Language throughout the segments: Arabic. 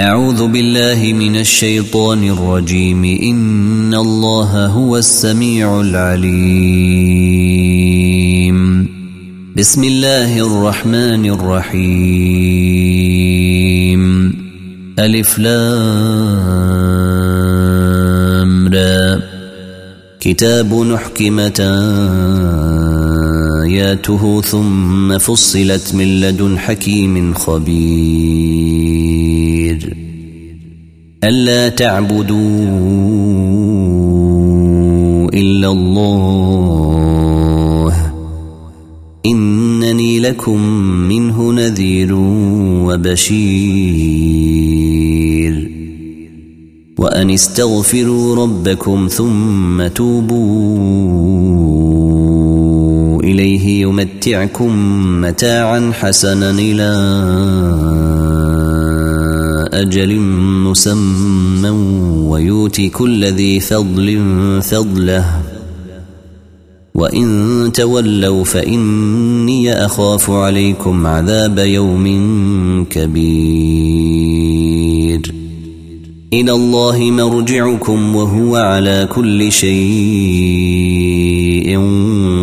أعوذ بالله من الشيطان الرجيم. إن الله هو السميع العليم. بسم الله الرحمن الرحيم. ألف لام را. كتاب نحكمة آياته ثم فصلت من لدن حكيم خبير. ألا تعبدوا إلا الله. إنني لكم منه نذير وبشير. وأن استغفروا ربكم ثم توبوا. إليه يمتعكم متاعا حسنا إلى أجل مسمى ويؤتي كل ذي فضل فضله. وإن تولوا فإني أخاف عليكم عذاب يوم كبير. إلى الله مرجعكم وهو على كل شيء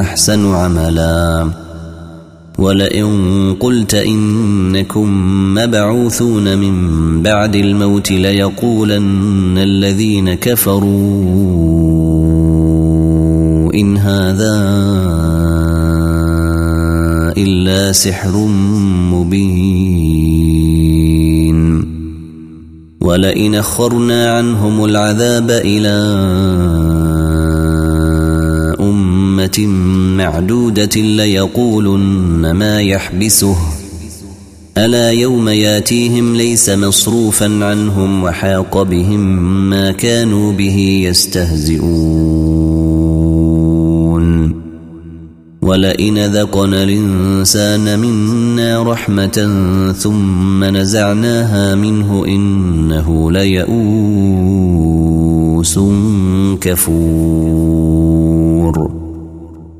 أحسن عملا. ولئن قلت إنكم مبعوثون من بعد الموت ليقولن الذين كفروا إن هذا إلا سحر مبين. ولئن أخرنا عنهم العذاب إلى معدودة ليقولن ما يحبسه. ألا يوم ياتيهم ليس مصروفا عنهم وحاق بهم ما كانوا به يستهزئون. ولئن ذقنا الإنسان منا رحمة ثم نزعناها منه إنه ليئوس كفور.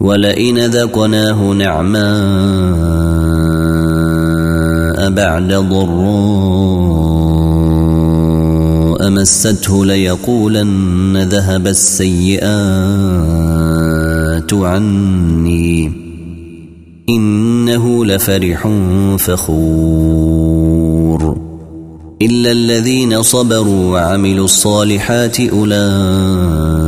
ولئن ذقناه نعماء بعد ضراء مسته ليقولن ذهب السيئات عني إنه لفرح فخور إلا الذين صبروا وعملوا الصالحات أولئك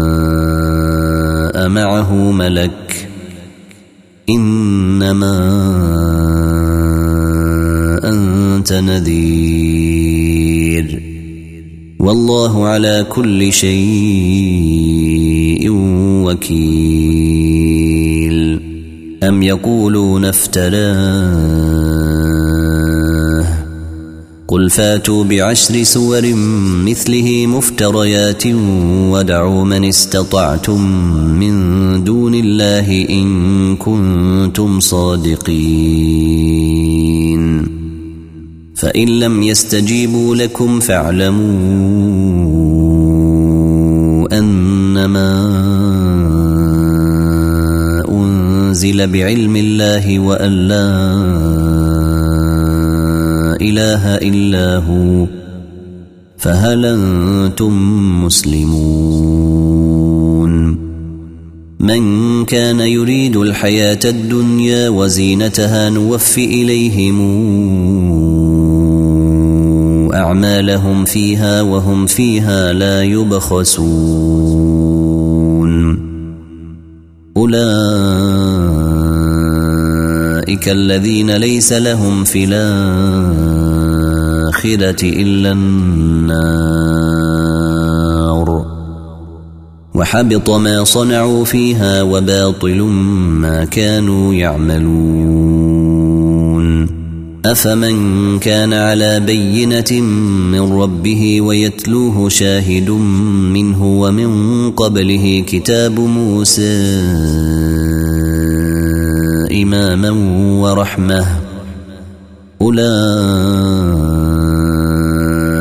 معه ملك. إنما أنت نذير. والله على كل شيء وكيل. أم يقولون افتراه قل فاتوا بعشر سور مثله مفتريات ودعوا من استطعتم من دون الله إن كنتم صادقين فإن لم يستجيبوا لكم فاعلموا أنما أنزل بعلم الله وأن لا إله إلا هو فهل أنتم مسلمون؟ من كان يريد الحياة الدنيا وزينتها نوفي إليهم أعمالهم فيها وهم فيها لا يبخسون. أولئك الذين ليس لهم الآخرة إلا النار. وحبط ما صنعوا فيها وباطل ما كانوا يعملون. أفمن كان على بينة من ربه ويتلوه شاهد منه ومن قبله كتاب موسى إماما ورحمة. أولئك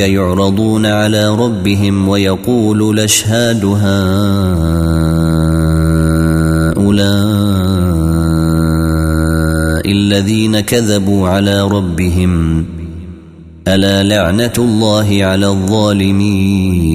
يعرضون على ربهم ويقول لاشهاد هؤلاء الذين كذبوا على ربهم ألا لعنة الله على الظالمين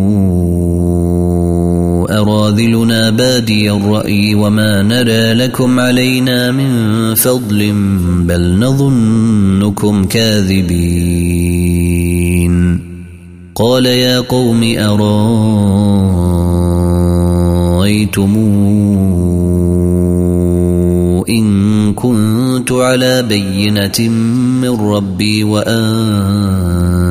أراذلنا بادي الرأي وما نرى لكم علينا من فضل بل نظنكم كاذبين. قال يا قوم أراد أرأيتم إن كنت على بينة من ربي وآتاني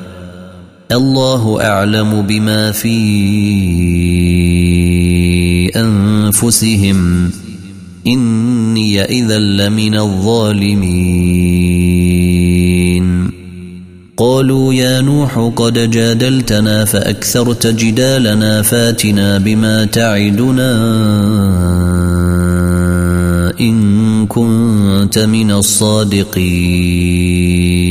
الله أعلم بما في أنفسهم. إني إذا لمن الظالمين. قالوا يا نوح قد جادلتنا فأكثرت جدالنا فاتنا بما تعدنا إن كنت من الصادقين.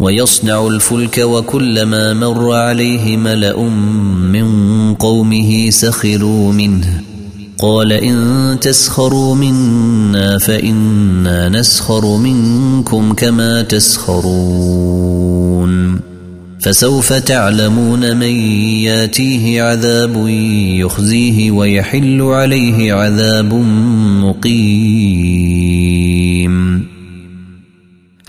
ويصنع الفلك وكلما مر عليه ملأ من قومه سخروا منه. قال إن تسخروا منا فإنا نسخر منكم كما تسخرون. فسوف تعلمون من ياتيه عذاب يخزيه ويحل عليه عذاب مقيم.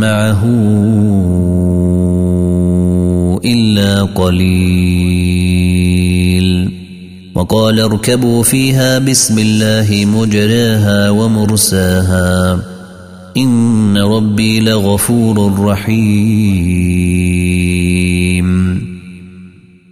معه إلا قليل. وقال اركبوا فيها بسم الله مجراها ومرساها. إن ربي لغفور رحيم.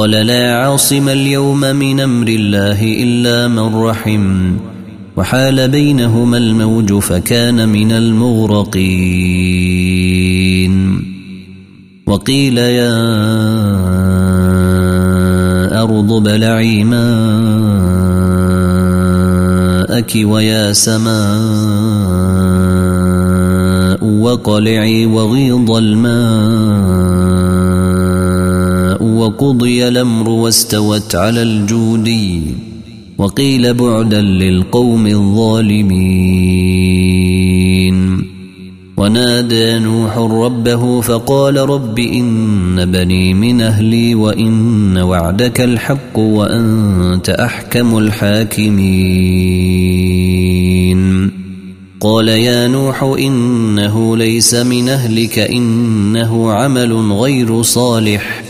قال لا عاصم اليوم من أمر الله إلا من رحم. وحال بينهما الموج فكان من المغرقين. وقيل يا أرض بلعي ماءك ويا سماء وقلعي وغيض الماء. وقضي الأمر واستوت على الجودي وقيل بعدا للقوم الظالمين. ونادى نوح ربه فقال رب إن بني من أهلي وإن وعدك الحق وأنت أحكم الحاكمين. قال يا نوح إنه ليس من أهلك إنه عمل غير صالح.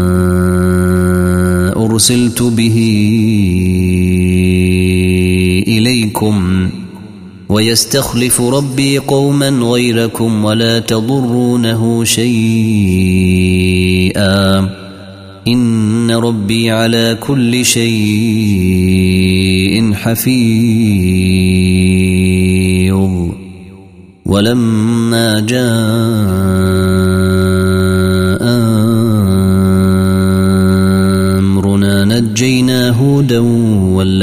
أرسلت به إليكم ويستخلف ربي قوما غيركم ولا تضرونه شيئا إن ربي على كل شيء حفيظ. ولما جاء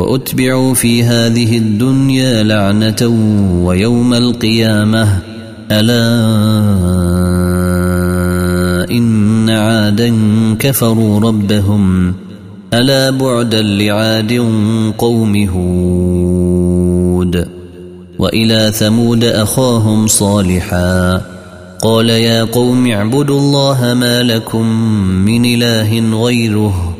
وأتبعوا في هذه الدنيا لعنة ويوم القيامة. ألا إن عادا كفروا ربهم. ألا بعدا لعاد قوم هود. وإلى ثمود أخاهم صالحا. قال يا قوم اعبدوا الله ما لكم من إله غيره.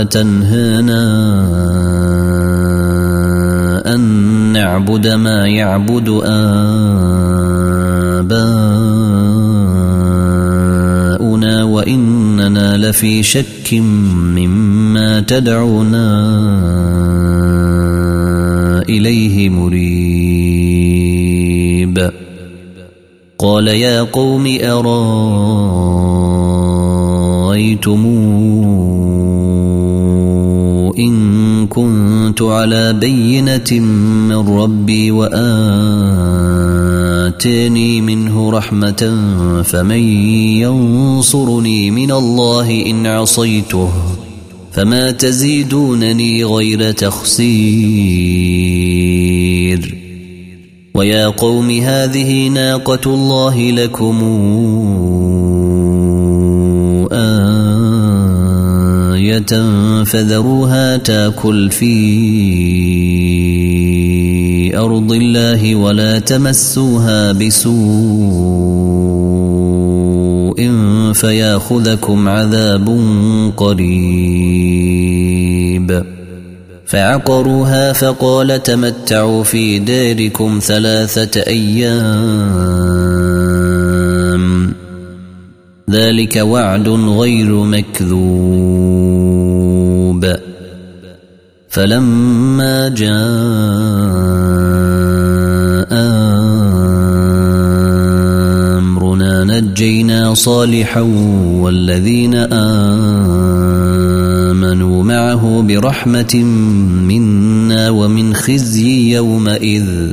أتنهانا أن نعبد ما يعبد آباؤنا وإننا لفي شك مما تدعونا إليه مريب. قال يا قوم أرايتمون إن كنت على بينة من ربي وآتاني منه رحمة فمن ينصرني من الله إن عصيته فما تزيدونني غير تخسير ويا قوم هذه ناقة الله لكم فذروها تاكل في أرض الله ولا تمسوها بسوء فياخذكم عذاب قريب. فعقروها فقال تمتعوا في داركم ثلاثة أيام. ذلك وعد غير مكذوب. فلما جاء أمرنا نجينا صالحا والذين آمنوا معه برحمة منا ومن خزي يومئذ.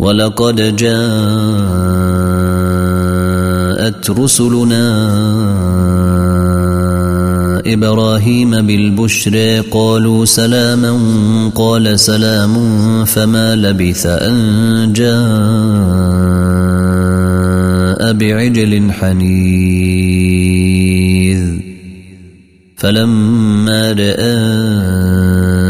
ولقد جاءت رسلنا إبراهيم بالبشر قالوا سلاما قال سلام فما لبث أن جاء بعجل حنيذ. فلما رأى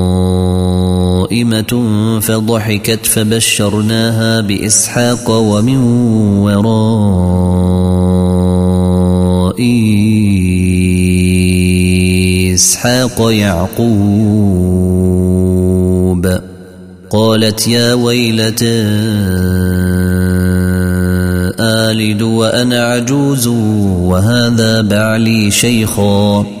قائمة فضحكت فبشرناها بإسحاق ومن وراء إسحاق يعقوب قالت يا ويلتى آلد وأنا عجوز وهذا بعلي شيخا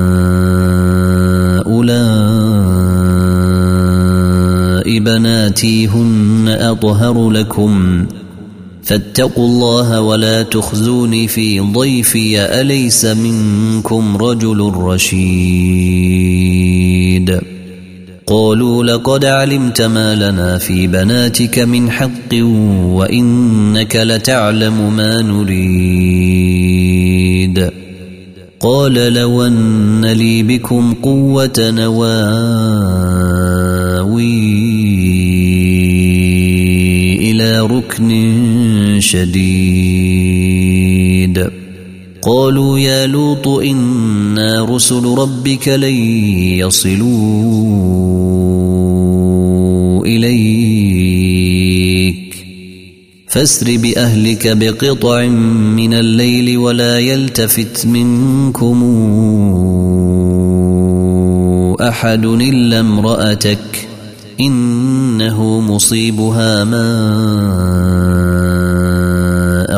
بناتي هن أطهر لكم. فاتقوا الله ولا تخزوني في ضيفي أليس منكم رجل رشيد؟ قالوا لقد علمت ما لنا في بناتك من حق وإنك لتعلم ما نريد. قال لو أن لي بكم قوة نواوي إلى ركن شديد. قالوا يا لوط إنا رسل ربك لن يصلوا إليك. فاسر بأهلك بقطع من الليل ولا يلتفت منكم أحد إلا امرأتك. إنه مصيبها ما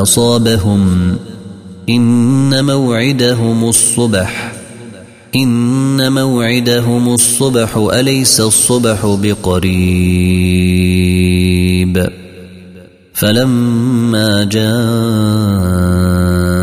أصابهم. إن موعدهم الصبح. إن موعدهم الصبح. أليس الصبح بقريب؟ فلما جاء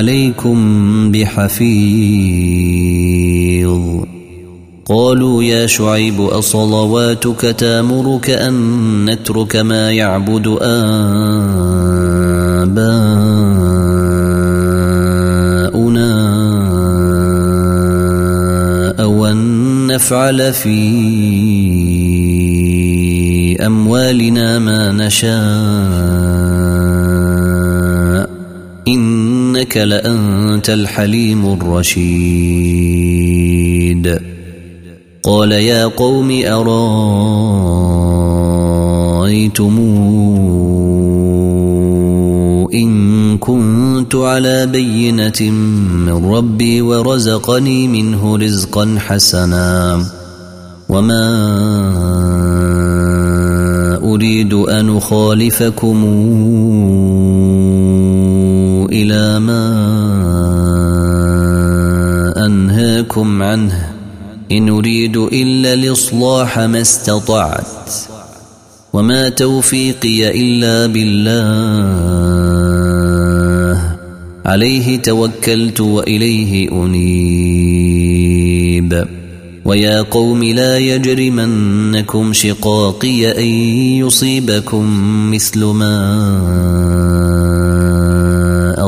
عليكم بحفيظ. قالوا يا شعيب أصلواتك تامرك أن نترك ما يعبد آباؤنا أو أن نفعل في أموالنا ما نشاء. إنك لأنت الحليم الرشيد. قال يا قوم أرأيتم إن كنت على بينة من ربي ورزقني منه رزقا حسنا وما أريد أن أخالفكم إلى ما أنهاكم عنه. إن أريد إلا الإصلاح ما استطعت وما توفيقي إلا بالله. عليه توكلت وإليه أنيب. ويا قوم لا يجرمنكم شقاقي أن يصيبكم مثل ما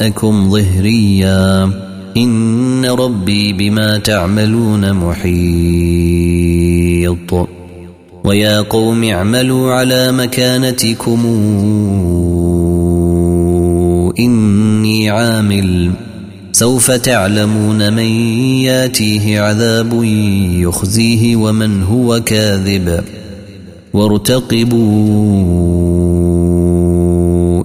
وراءكم ظهريا إن ربي بما تعملون محيط ويا قوم اعملوا على مكانتكم إني عامل سوف تعلمون من ياتيه عذاب يخزيه ومن هو كاذب وارتقبوا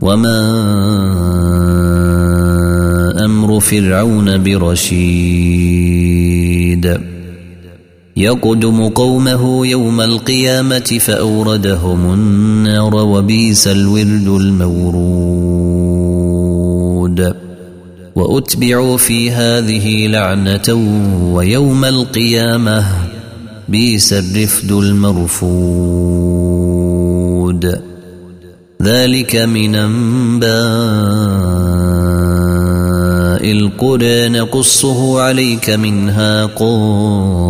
وما أمر فرعون برشيد يقدم قومه يوم القيامه فاوردهم النار وبيس الورد المورود واتبعوا في هذه لعنه ويوم القيامه بيس الرفد المرفود ذلك من أنباء القرى. نقصه عليك منها قائم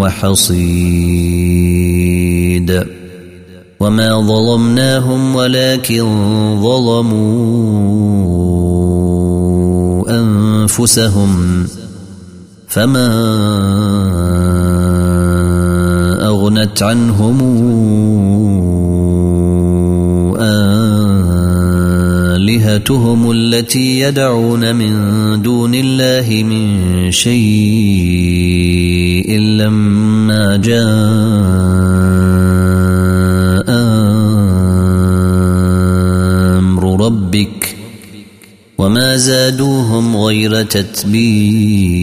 وحصيد. وما ظلمناهم ولكن ظلموا أنفسهم. فما أغنت عنهم آلهتهم التي يدعون من دون الله من شيء لما جاء أمر ربك وما زادوهم غير تتبيب.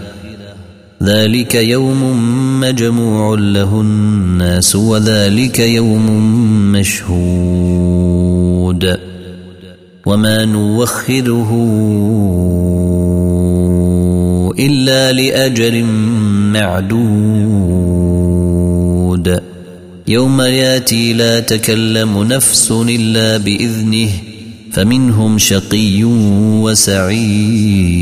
ذلك يوم مجموع له الناس وذلك يوم مشهود وما نوخره إلا لأجر معدود يوم ياتي لا تكلم نفس إلا بإذنه فمنهم شقي وسعيد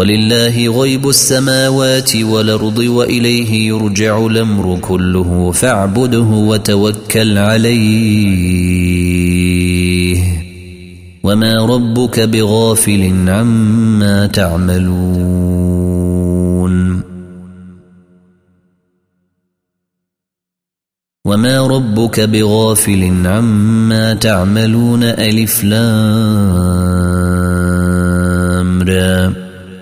ولله غيب السماوات والأرض وإليه يرجع الأمر كله فاعبده وتوكل عليه. وما ربك بغافل عما تعملون. وما ربك بغافل عما تعملون ألف لام را.